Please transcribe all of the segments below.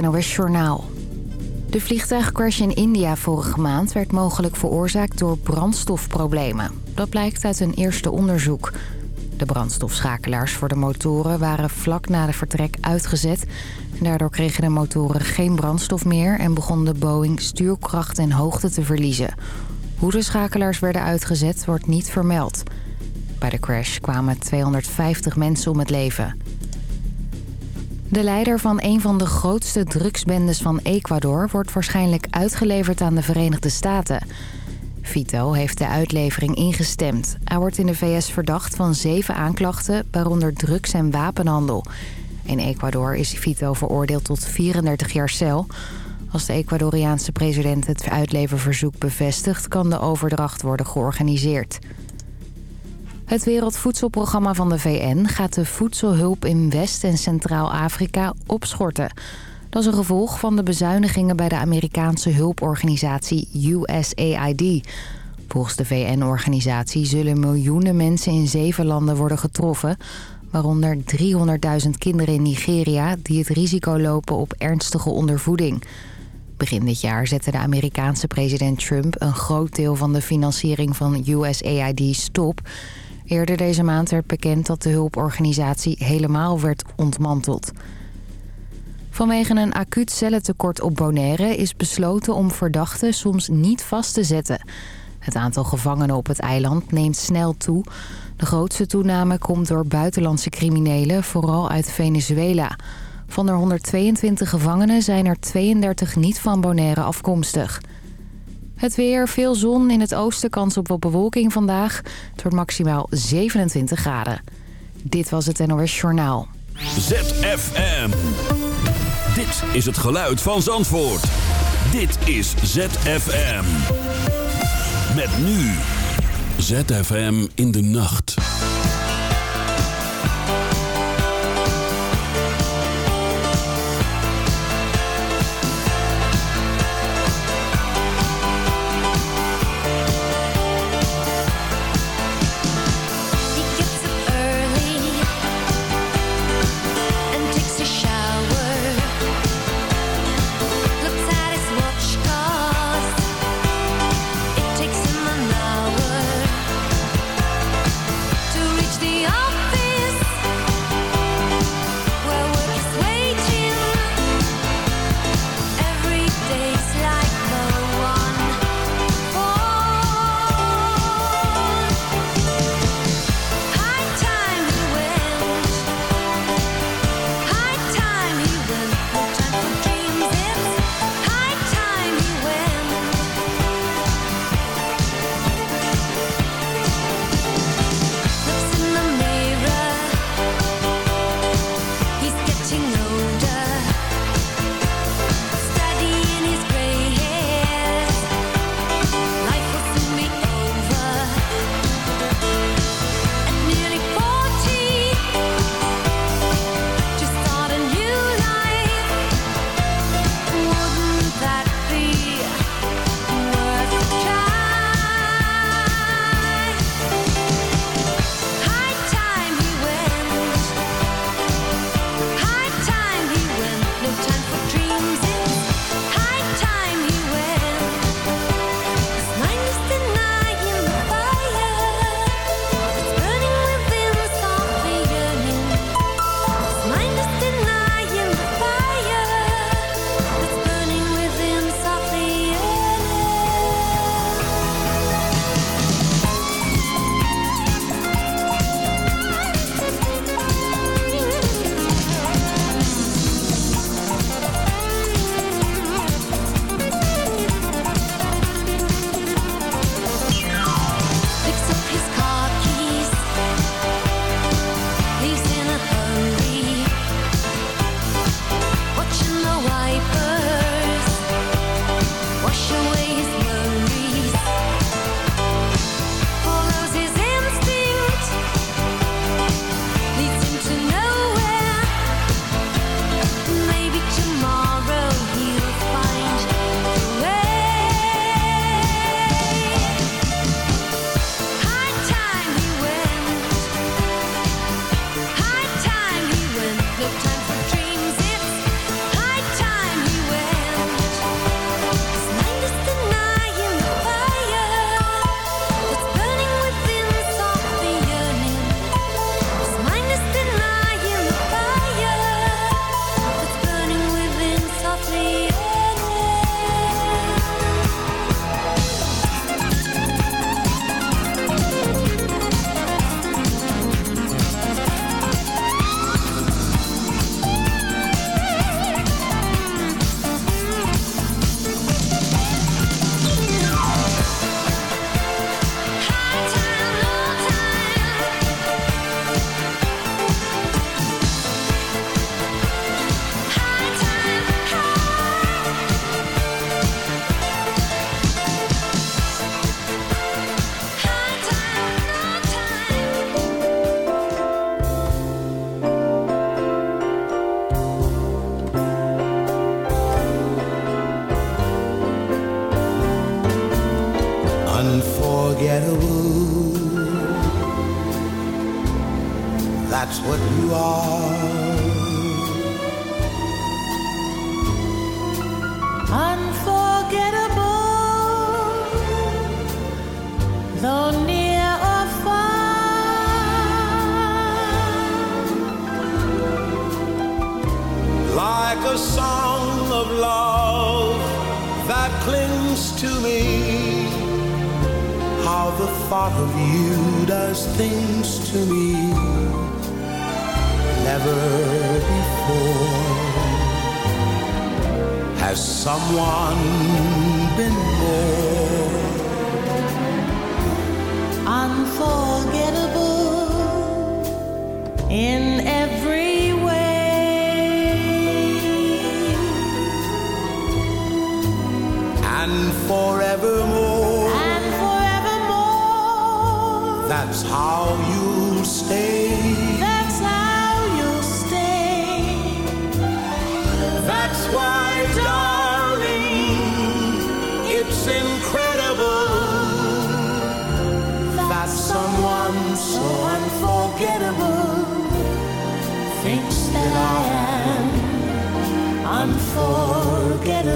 NOS Journaal. De vliegtuigcrash in India vorige maand werd mogelijk veroorzaakt door brandstofproblemen. Dat blijkt uit een eerste onderzoek. De brandstofschakelaars voor de motoren waren vlak na de vertrek uitgezet. Daardoor kregen de motoren geen brandstof meer en begon de Boeing stuurkracht en hoogte te verliezen. Hoe de schakelaars werden uitgezet wordt niet vermeld. Bij de crash kwamen 250 mensen om het leven. De leider van een van de grootste drugsbendes van Ecuador... wordt waarschijnlijk uitgeleverd aan de Verenigde Staten. Vito heeft de uitlevering ingestemd. Hij wordt in de VS verdacht van zeven aanklachten... waaronder drugs- en wapenhandel. In Ecuador is Vito veroordeeld tot 34 jaar cel. Als de Ecuadoriaanse president het uitleververzoek bevestigt... kan de overdracht worden georganiseerd. Het Wereldvoedselprogramma van de VN gaat de voedselhulp in West- en Centraal-Afrika opschorten. Dat is een gevolg van de bezuinigingen bij de Amerikaanse hulporganisatie USAID. Volgens de VN-organisatie zullen miljoenen mensen in zeven landen worden getroffen... waaronder 300.000 kinderen in Nigeria die het risico lopen op ernstige ondervoeding. Begin dit jaar zette de Amerikaanse president Trump een groot deel van de financiering van USAID stop... Eerder deze maand werd bekend dat de hulporganisatie helemaal werd ontmanteld. Vanwege een acuut cellentekort op Bonaire is besloten om verdachten soms niet vast te zetten. Het aantal gevangenen op het eiland neemt snel toe. De grootste toename komt door buitenlandse criminelen, vooral uit Venezuela. Van de 122 gevangenen zijn er 32 niet van Bonaire afkomstig. Het weer, veel zon, in het oosten kans op wat bewolking vandaag. Het wordt maximaal 27 graden. Dit was het NOS Journaal. ZFM. Dit is het geluid van Zandvoort. Dit is ZFM. Met nu. ZFM in de nacht.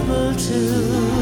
able to.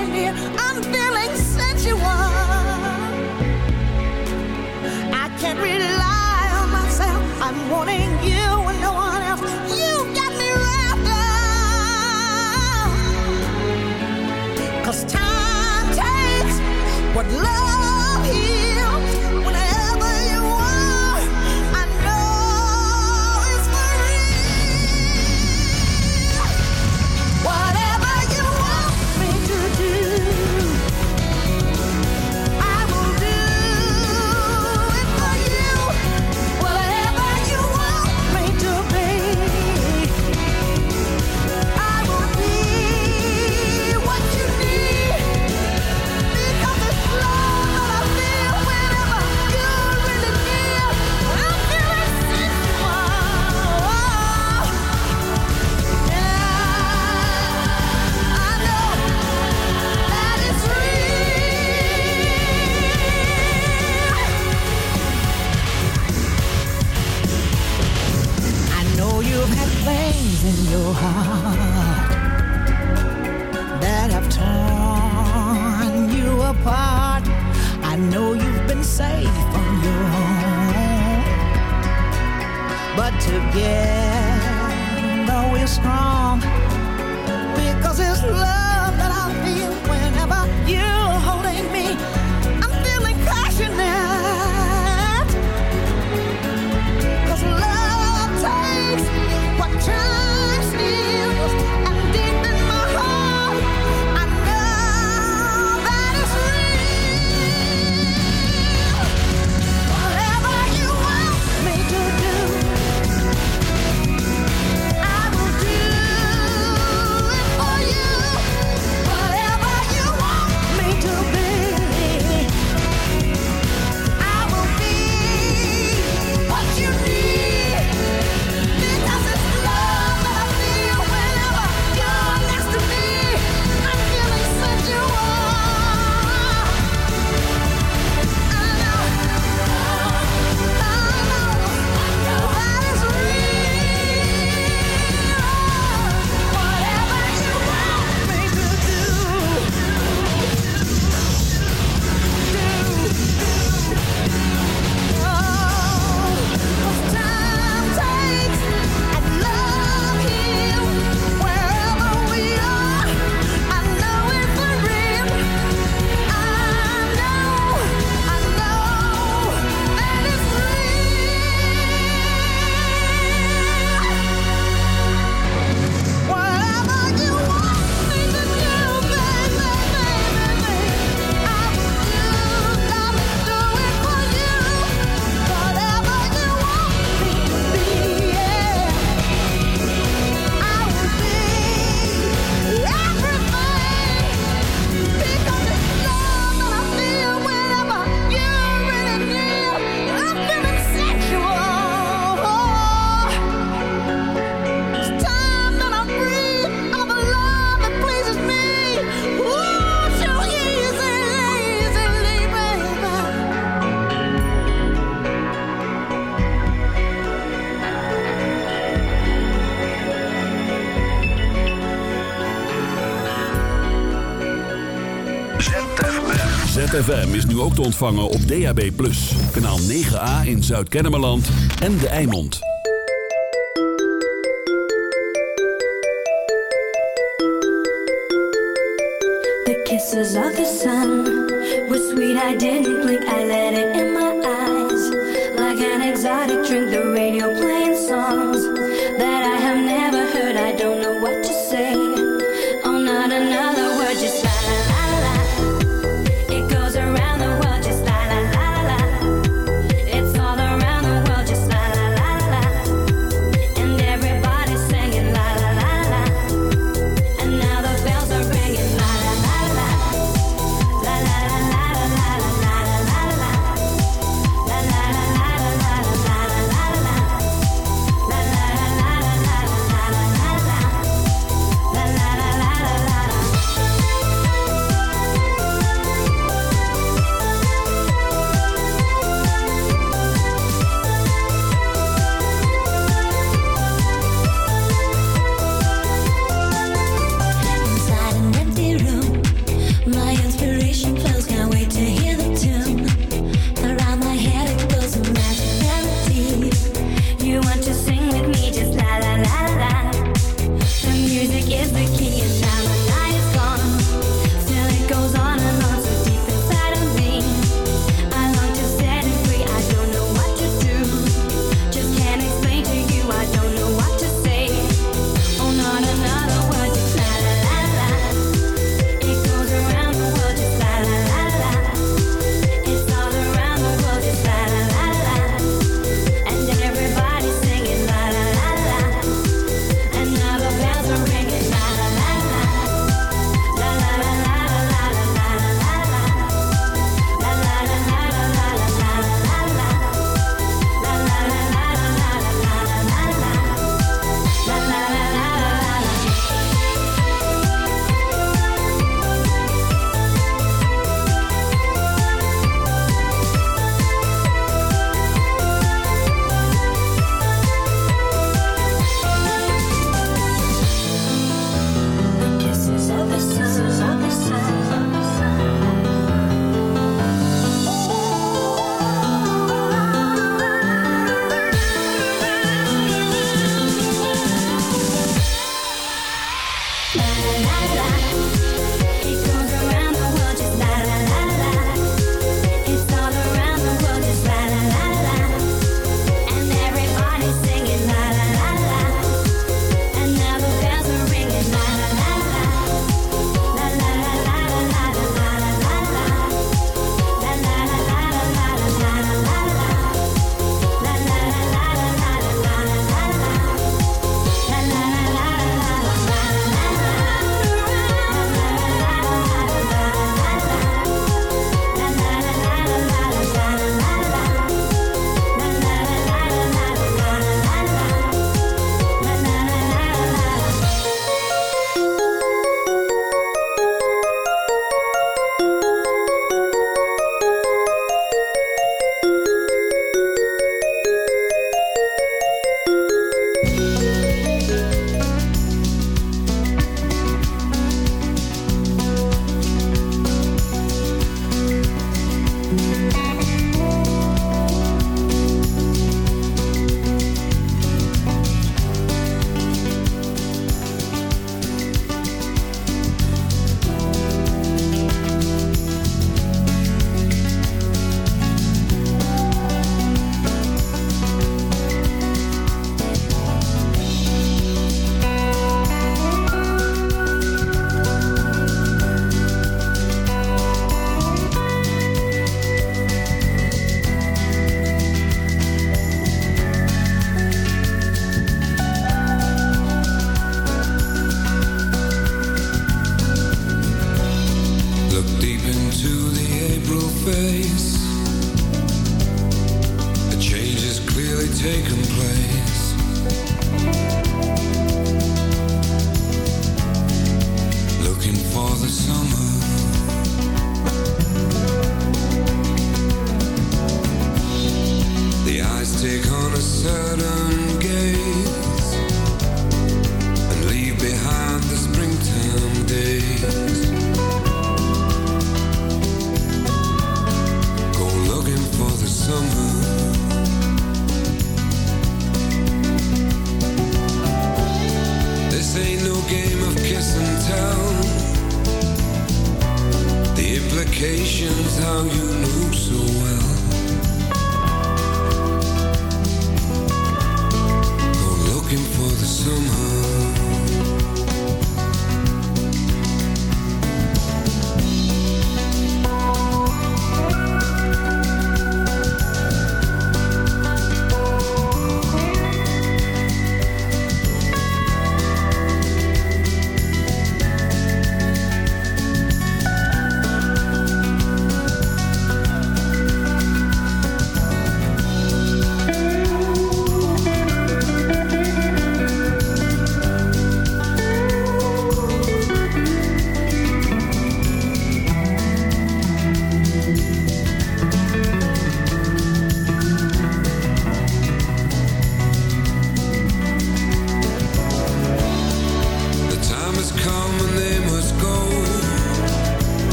what love te ontvangen op DAB+. Kanaal 9A in Zuid-Kennemerland en De Eimond. The kisses of the sun were sweet, I didn't blink, I let it in my eyes. Like an exotic drink, the radio played.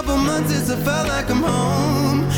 couple months, it's felt like I'm home.